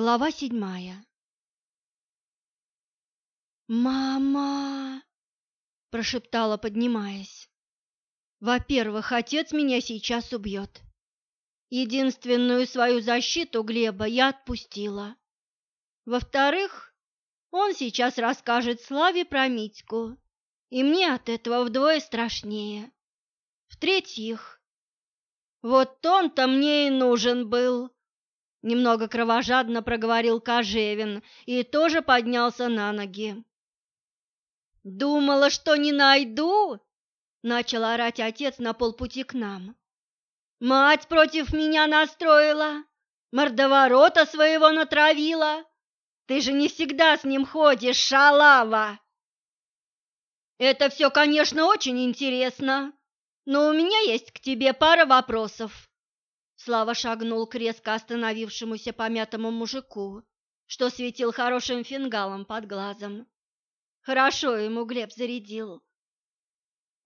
Глава седьмая «Мама!» – прошептала, поднимаясь. «Во-первых, отец меня сейчас убьет. Единственную свою защиту Глеба я отпустила. Во-вторых, он сейчас расскажет Славе про Митьку, и мне от этого вдвое страшнее. В-третьих, вот он-то мне и нужен был!» Немного кровожадно проговорил Кожевин и тоже поднялся на ноги. «Думала, что не найду?» — начал орать отец на полпути к нам. «Мать против меня настроила, мордоворота своего натравила. Ты же не всегда с ним ходишь, шалава!» «Это все, конечно, очень интересно, но у меня есть к тебе пара вопросов», Слава шагнул к резко остановившемуся помятому мужику, что светил хорошим фингалом под глазом. Хорошо ему Глеб зарядил.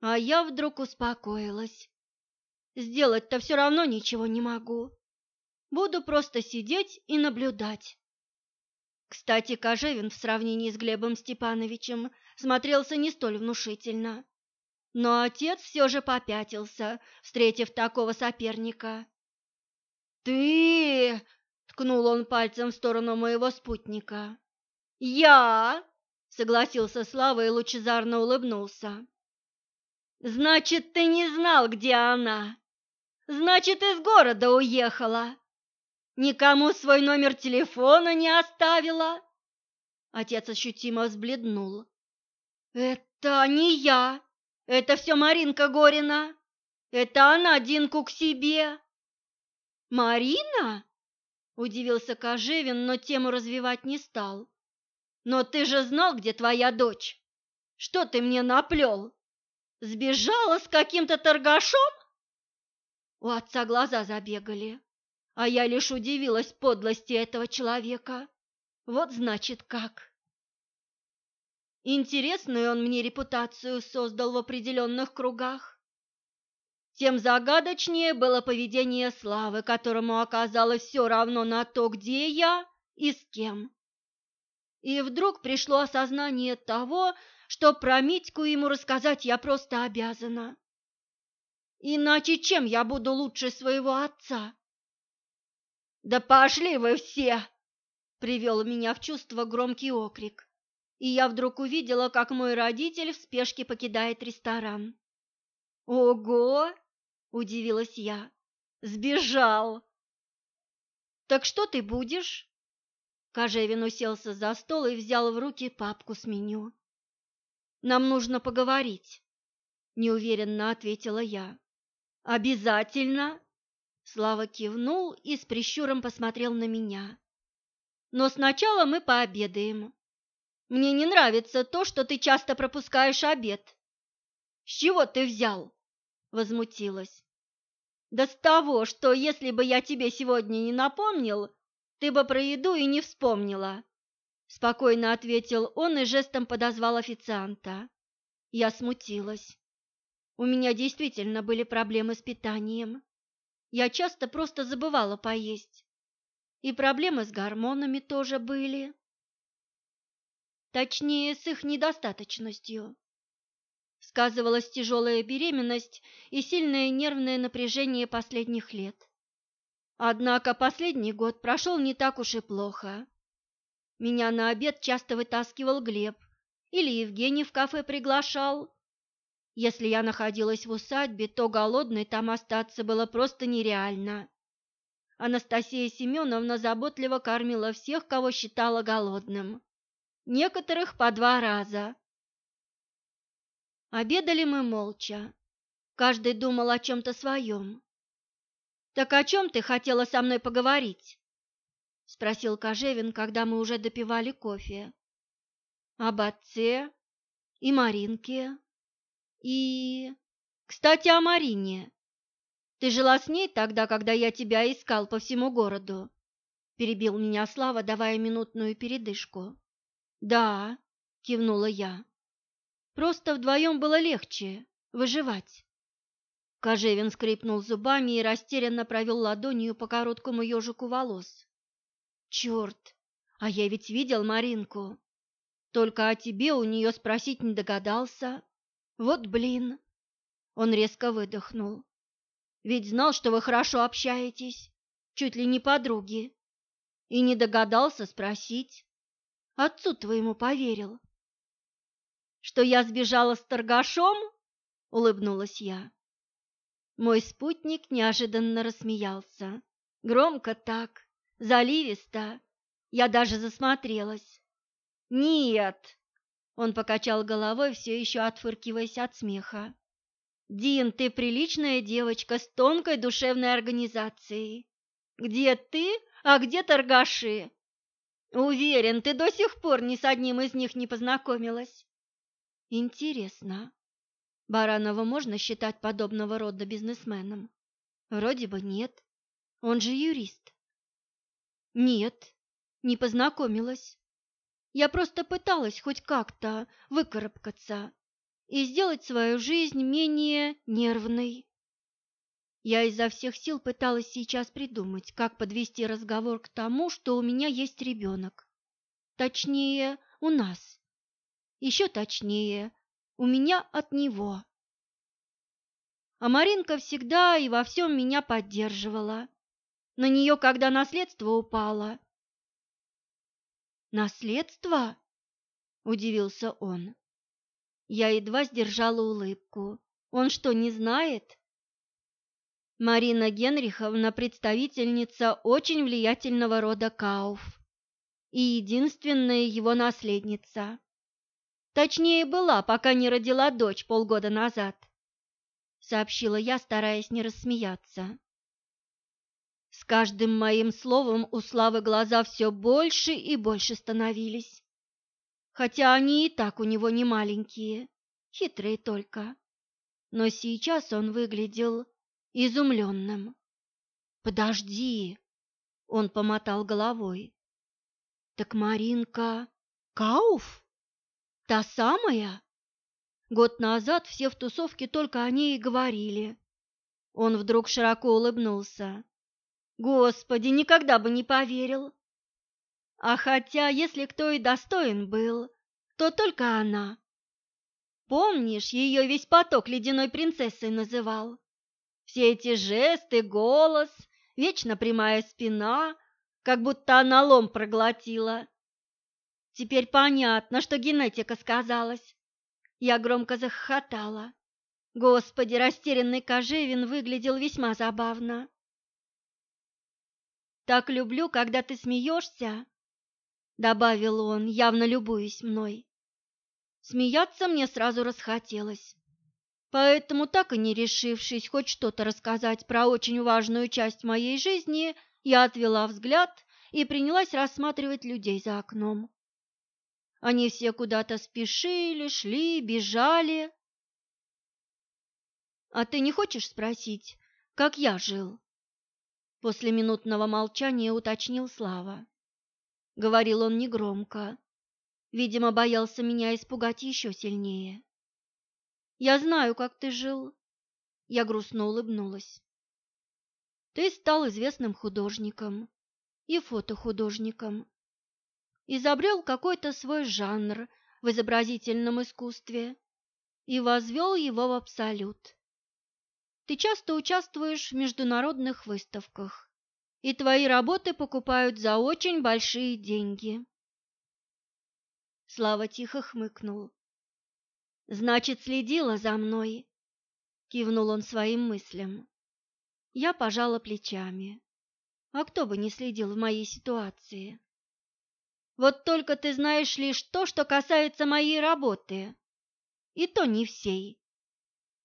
А я вдруг успокоилась. Сделать-то все равно ничего не могу. Буду просто сидеть и наблюдать. Кстати, Кожевин в сравнении с Глебом Степановичем смотрелся не столь внушительно. Но отец все же попятился, встретив такого соперника. «Ты!» — ткнул он пальцем в сторону моего спутника. «Я!» — согласился Слава и лучезарно улыбнулся. «Значит, ты не знал, где она? Значит, из города уехала? Никому свой номер телефона не оставила?» Отец ощутимо взбледнул. «Это не я, это все Маринка Горина. Это она Динку к себе. «Марина?» – удивился Кожевин, но тему развивать не стал. «Но ты же знал, где твоя дочь? Что ты мне наплел? Сбежала с каким-то торгашом?» У отца глаза забегали, а я лишь удивилась подлости этого человека. Вот значит как. Интересную он мне репутацию создал в определенных кругах тем загадочнее было поведение Славы, которому оказалось все равно на то, где я и с кем. И вдруг пришло осознание того, что про Митьку ему рассказать я просто обязана. Иначе чем я буду лучше своего отца? «Да пошли вы все!» — привел меня в чувство громкий окрик, и я вдруг увидела, как мой родитель в спешке покидает ресторан. «Ого!» Удивилась я. Сбежал. Так что ты будешь? Кожевин уселся за стол и взял в руки папку с меню. Нам нужно поговорить, неуверенно ответила я. Обязательно. Слава кивнул и с прищуром посмотрел на меня. Но сначала мы пообедаем. Мне не нравится то, что ты часто пропускаешь обед. С чего ты взял? Возмутилась. Да с того, что если бы я тебе сегодня не напомнил, ты бы про еду и не вспомнила. Спокойно ответил он и жестом подозвал официанта. Я смутилась. У меня действительно были проблемы с питанием. Я часто просто забывала поесть. И проблемы с гормонами тоже были. Точнее, с их недостаточностью сказывалась тяжелая беременность и сильное нервное напряжение последних лет. Однако последний год прошел не так уж и плохо. Меня на обед часто вытаскивал Глеб или Евгений в кафе приглашал. Если я находилась в усадьбе, то голодной там остаться было просто нереально. Анастасия Семеновна заботливо кормила всех, кого считала голодным. Некоторых по два раза, Обедали мы молча. Каждый думал о чем-то своем. «Так о чем ты хотела со мной поговорить?» — спросил Кожевин, когда мы уже допивали кофе. «Об отце и Маринке. И... Кстати, о Марине. Ты жила с ней тогда, когда я тебя искал по всему городу?» — перебил меня Слава, давая минутную передышку. «Да», — кивнула я. Просто вдвоем было легче выживать. Кожевин скрипнул зубами и растерянно провел ладонью по короткому ежику волос. Черт, а я ведь видел Маринку. Только о тебе у нее спросить не догадался. Вот блин. Он резко выдохнул. Ведь знал, что вы хорошо общаетесь, чуть ли не подруги. И не догадался спросить. Отцу твоему поверил. Что я сбежала с торгашом? Улыбнулась я. Мой спутник неожиданно рассмеялся. Громко так, заливисто. Я даже засмотрелась. «Нет!» Он покачал головой, все еще отфыркиваясь от смеха. «Дин, ты приличная девочка с тонкой душевной организацией. Где ты, а где торгаши? Уверен, ты до сих пор ни с одним из них не познакомилась». «Интересно, Баранова можно считать подобного рода бизнесменом? Вроде бы нет. Он же юрист. Нет, не познакомилась. Я просто пыталась хоть как-то выкарабкаться и сделать свою жизнь менее нервной. Я изо всех сил пыталась сейчас придумать, как подвести разговор к тому, что у меня есть ребенок. Точнее, у нас. Еще точнее, у меня от него. А Маринка всегда и во всем меня поддерживала. На нее, когда наследство упало. «Наследство?» – удивился он. Я едва сдержала улыбку. «Он что, не знает?» Марина Генриховна – представительница очень влиятельного рода Кауф и единственная его наследница. Точнее, была, пока не родила дочь полгода назад, сообщила я, стараясь не рассмеяться. С каждым моим словом у Славы глаза все больше и больше становились, хотя они и так у него не маленькие, хитрые только. Но сейчас он выглядел изумленным. «Подожди!» — он помотал головой. «Так Маринка Кауф?» Та самая? Год назад все в тусовке только о ней и говорили. Он вдруг широко улыбнулся. Господи, никогда бы не поверил. А хотя, если кто и достоин был, то только она. Помнишь, ее весь поток ледяной принцессой называл? Все эти жесты, голос, вечно прямая спина, как будто она лом проглотила. Теперь понятно, что генетика сказалась. Я громко захохотала. Господи, растерянный Кожевин выглядел весьма забавно. «Так люблю, когда ты смеешься», — добавил он, явно любуясь мной. Смеяться мне сразу расхотелось. Поэтому, так и не решившись хоть что-то рассказать про очень важную часть моей жизни, я отвела взгляд и принялась рассматривать людей за окном. Они все куда-то спешили, шли, бежали. А ты не хочешь спросить, как я жил? После минутного молчания уточнил Слава. Говорил он негромко. Видимо, боялся меня испугать еще сильнее. Я знаю, как ты жил. Я грустно улыбнулась. Ты стал известным художником и фотохудожником изобрел какой-то свой жанр в изобразительном искусстве и возвел его в абсолют. Ты часто участвуешь в международных выставках, и твои работы покупают за очень большие деньги. Слава тихо хмыкнул. «Значит, следила за мной?» — кивнул он своим мыслям. Я пожала плечами. А кто бы не следил в моей ситуации? Вот только ты знаешь лишь то, что касается моей работы. И то не всей.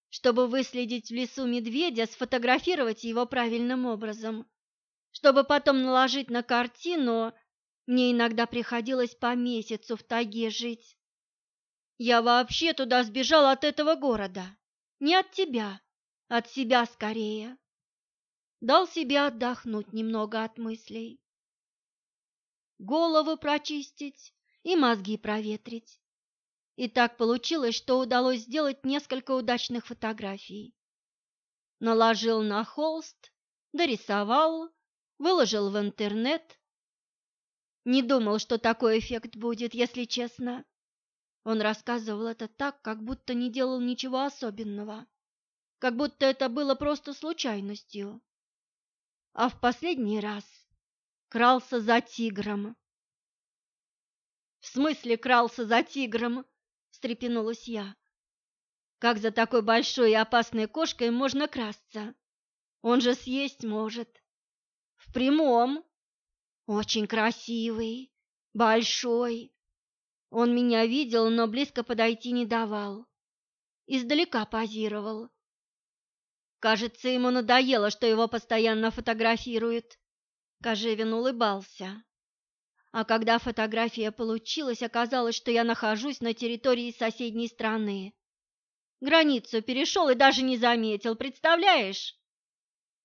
Чтобы выследить в лесу медведя, сфотографировать его правильным образом. Чтобы потом наложить на картину, мне иногда приходилось по месяцу в тайге жить. Я вообще туда сбежал от этого города. Не от тебя, от себя скорее. Дал себе отдохнуть немного от мыслей голову прочистить и мозги проветрить. И так получилось, что удалось сделать несколько удачных фотографий. Наложил на холст, дорисовал, выложил в интернет. Не думал, что такой эффект будет, если честно. Он рассказывал это так, как будто не делал ничего особенного, как будто это было просто случайностью. А в последний раз крался за тигром. «В смысле крался за тигром?» – встрепенулась я. «Как за такой большой и опасной кошкой можно красться? Он же съесть может». «В прямом. Очень красивый, большой, он меня видел, но близко подойти не давал. Издалека позировал. Кажется, ему надоело, что его постоянно фотографируют. Кожевин улыбался. А когда фотография получилась, оказалось, что я нахожусь на территории соседней страны. Границу перешел и даже не заметил, представляешь?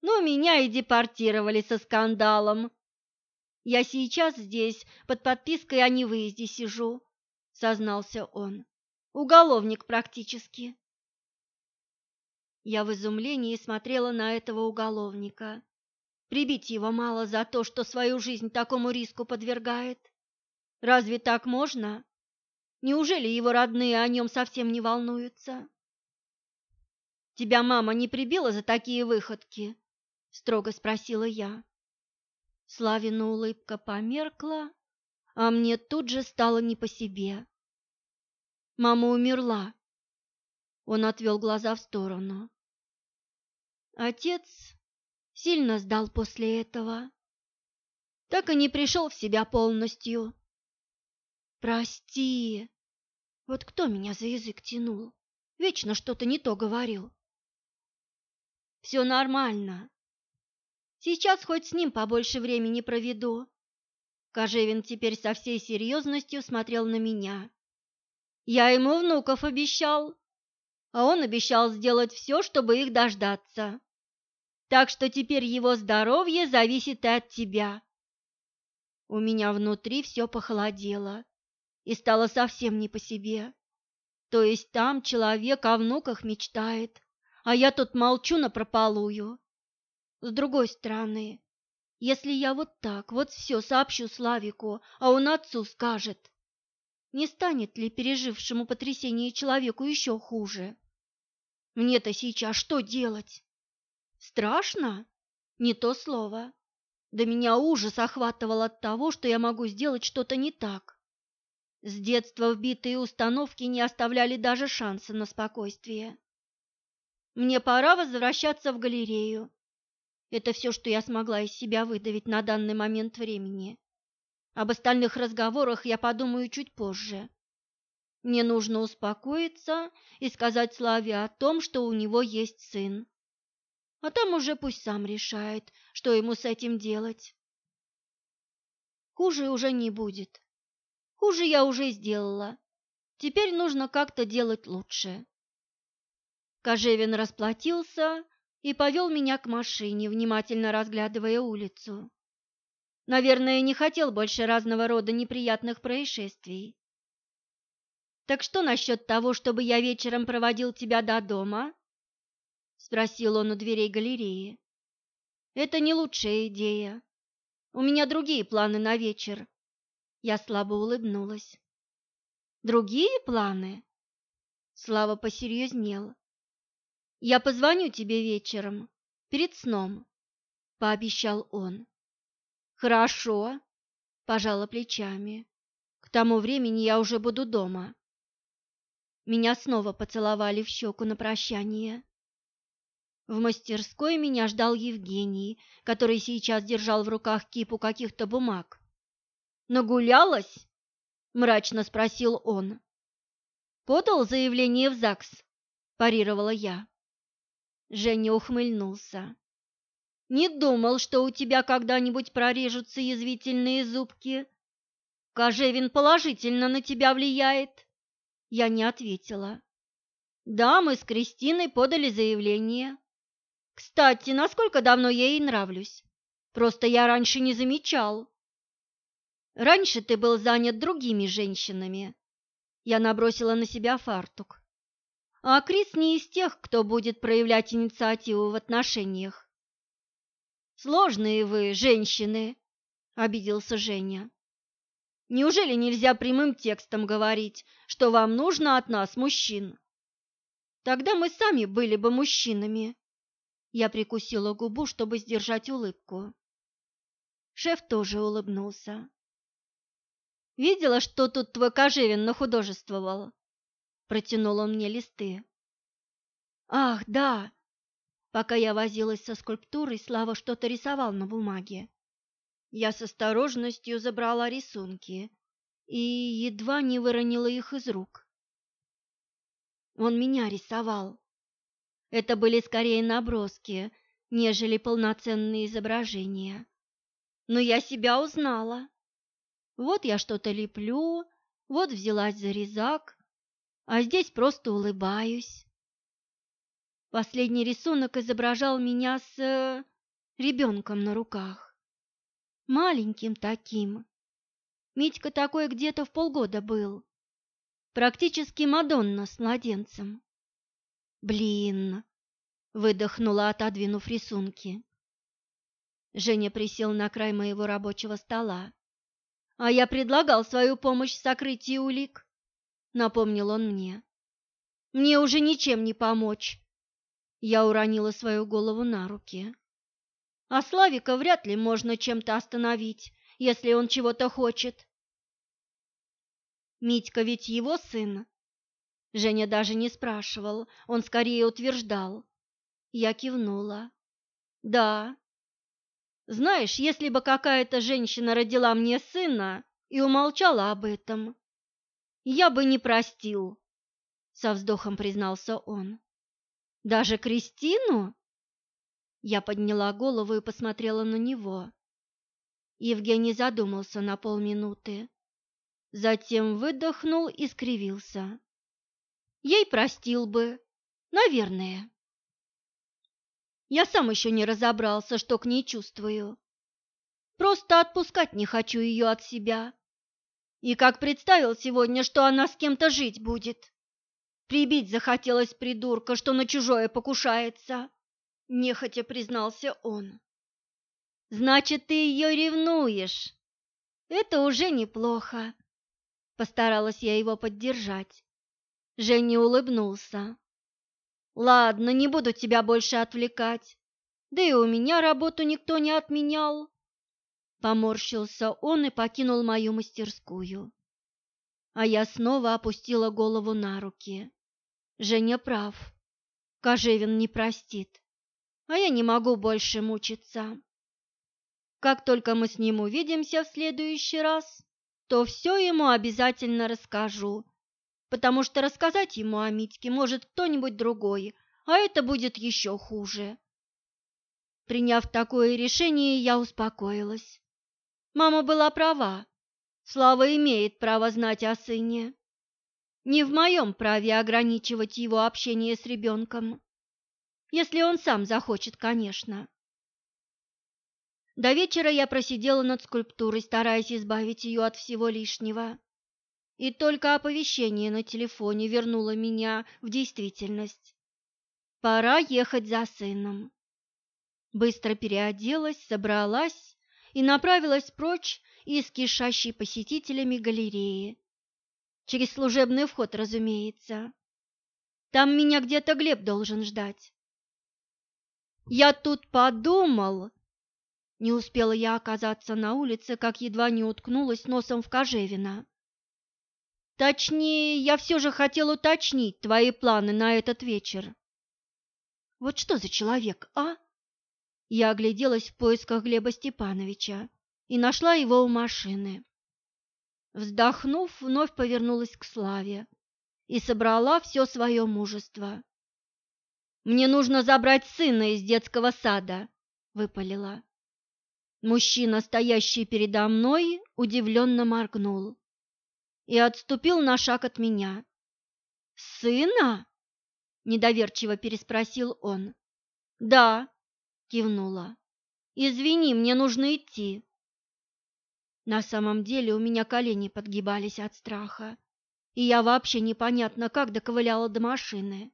Ну, меня и депортировали со скандалом. Я сейчас здесь под подпиской о невыезде сижу сознался он. Уголовник практически. Я в изумлении смотрела на этого уголовника. Прибить его мало за то, что свою жизнь такому риску подвергает. Разве так можно? Неужели его родные о нем совсем не волнуются? Тебя мама не прибила за такие выходки? строго спросила я. Славина улыбка померкла, а мне тут же стало не по себе. Мама умерла. Он отвел глаза в сторону. Отец сильно сдал после этого. Так и не пришел в себя полностью. Прости. Вот кто меня за язык тянул? Вечно что-то не то говорил. Все нормально. Сейчас хоть с ним побольше времени проведу. Кожевин теперь со всей серьезностью смотрел на меня. Я ему внуков обещал, а он обещал сделать все, чтобы их дождаться. Так что теперь его здоровье зависит и от тебя. У меня внутри все похолодело и стало совсем не по себе. То есть там человек о внуках мечтает, а я тут молчу напропалую. С другой стороны, если я вот так вот все сообщу Славику, а он отцу скажет, не станет ли пережившему потрясение человеку еще хуже? Мне-то сейчас что делать? Страшно? Не то слово. Да меня ужас охватывал от того, что я могу сделать что-то не так. С детства вбитые установки не оставляли даже шанса на спокойствие. Мне пора возвращаться в галерею это все, что я смогла из себя выдавить на данный момент времени. Об остальных разговорах я подумаю чуть позже. Мне нужно успокоиться и сказать Славе о том, что у него есть сын. А там уже пусть сам решает, что ему с этим делать. Хуже уже не будет. Хуже я уже сделала. Теперь нужно как-то делать лучше. Кожевин расплатился и повел меня к машине, внимательно разглядывая улицу. Наверное, не хотел больше разного рода неприятных происшествий. «Так что насчет того, чтобы я вечером проводил тебя до дома?» — спросил он у дверей галереи. «Это не лучшая идея. У меня другие планы на вечер». Я слабо улыбнулась. «Другие планы?» Слава посерьезнел. Я позвоню тебе вечером, перед сном, пообещал он. Хорошо, пожала плечами. К тому времени я уже буду дома. Меня снова поцеловали в щеку на прощание. В мастерской меня ждал Евгений, который сейчас держал в руках кипу каких-то бумаг. «Нагулялась?» – мрачно спросил он. «Подал заявление в ЗАГС?» – парировала я. Женя ухмыльнулся. «Не думал, что у тебя когда-нибудь прорежутся язвительные зубки. Кожевин положительно на тебя влияет?» Я не ответила. «Да, мы с Кристиной подали заявление. Кстати, насколько давно я ей нравлюсь? Просто я раньше не замечал». «Раньше ты был занят другими женщинами». Я набросила на себя фартук. А Крис не из тех, кто будет проявлять инициативу в отношениях. «Сложные вы, женщины!» – обиделся Женя. Неужели нельзя прямым текстом говорить, что вам нужно от нас, мужчин? Тогда мы сами были бы мужчинами. Я прикусила губу, чтобы сдержать улыбку. Шеф тоже улыбнулся. Видела, что тут твой Кожевин нахудожествовал? Протянул он мне листы. Ах, да. Пока я возилась со скульптурой, Слава что-то рисовал на бумаге. Я с осторожностью забрала рисунки и едва не выронила их из рук. Он меня рисовал. Это были скорее наброски, нежели полноценные изображения. Но я себя узнала. Вот я что-то леплю, вот взялась за резак, а здесь просто улыбаюсь. Последний рисунок изображал меня с э, ребенком на руках маленьким таким. Митька такой где-то в полгода был. Практически Мадонна с младенцем. Блин, выдохнула, отодвинув рисунки. Женя присел на край моего рабочего стола. А я предлагал свою помощь в сокрытии улик, напомнил он мне. Мне уже ничем не помочь. Я уронила свою голову на руки. А Славика вряд ли можно чем-то остановить, если он чего-то хочет. Митька ведь его сын. Женя даже не спрашивал, он скорее утверждал. Я кивнула. Да. Знаешь, если бы какая-то женщина родила мне сына и умолчала об этом, я бы не простил, со вздохом признался он. Даже Кристину? Я подняла голову и посмотрела на него. Евгений задумался на полминуты, затем выдохнул и скривился. Ей простил бы, наверное. Я сам еще не разобрался, что к ней чувствую. Просто отпускать не хочу ее от себя. И как представил сегодня, что она с кем-то жить будет. Прибить захотелось придурка, что на чужое покушается нехотя признался он. Значит, ты ее ревнуешь. Это уже неплохо. Постаралась я его поддержать. Женя улыбнулся. Ладно, не буду тебя больше отвлекать. Да и у меня работу никто не отменял. Поморщился он и покинул мою мастерскую. А я снова опустила голову на руки. Женя прав. Кожевин не простит а я не могу больше мучиться. Как только мы с ним увидимся в следующий раз, то все ему обязательно расскажу, потому что рассказать ему о Митьке может кто-нибудь другой, а это будет еще хуже. Приняв такое решение, я успокоилась. Мама была права. Слава имеет право знать о сыне. Не в моем праве ограничивать его общение с ребенком если он сам захочет, конечно. До вечера я просидела над скульптурой, стараясь избавить ее от всего лишнего. И только оповещение на телефоне вернуло меня в действительность. Пора ехать за сыном. Быстро переоделась, собралась и направилась прочь из кишащей посетителями галереи. Через служебный вход, разумеется. Там меня где-то Глеб должен ждать. Я тут подумал. Не успела я оказаться на улице, как едва не уткнулась носом в Кожевина. Точнее, я все же хотел уточнить твои планы на этот вечер. Вот что за человек, а? Я огляделась в поисках Глеба Степановича и нашла его у машины. Вздохнув, вновь повернулась к Славе и собрала все свое мужество. Мне нужно забрать сына из детского сада, выпалила. Мужчина, стоящий передо мной, удивленно моргнул и отступил на шаг от меня. «Сына?» – недоверчиво переспросил он. «Да», – кивнула. «Извини, мне нужно идти». На самом деле у меня колени подгибались от страха, и я вообще непонятно как доковыляла до машины.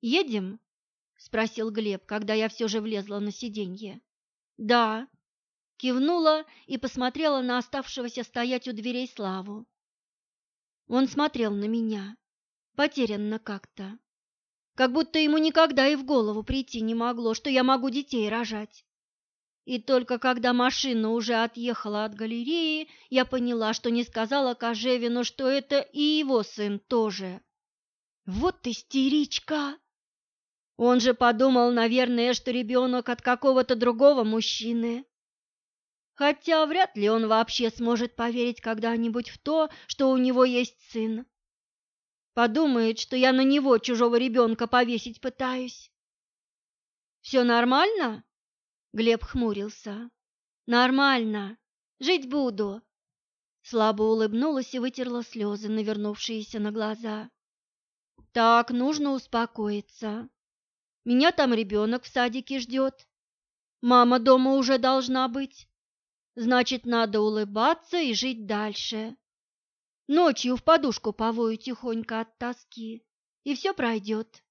«Едем?» – спросил Глеб, когда я все же влезла на сиденье. «Да», – Кивнула и посмотрела на оставшегося стоять у дверей Славу. Он смотрел на меня, потерянно как-то, как будто ему никогда и в голову прийти не могло, что я могу детей рожать. И только когда машина уже отъехала от галереи, я поняла, что не сказала Кожевину, что это и его сын тоже. Вот истеричка! Он же подумал, наверное, что ребенок от какого-то другого мужчины. Хотя вряд ли он вообще сможет поверить когда-нибудь в то, что у него есть сын. Подумает, что я на него чужого ребенка повесить пытаюсь. «Все нормально?» Глеб хмурился. «Нормально. Жить буду». Слабо улыбнулась и вытерла слезы, навернувшиеся на глаза. «Так, нужно успокоиться. Меня там ребенок в садике ждет. Мама дома уже должна быть. Значит, надо улыбаться и жить дальше. Ночью в подушку повою тихонько от тоски, и все пройдет.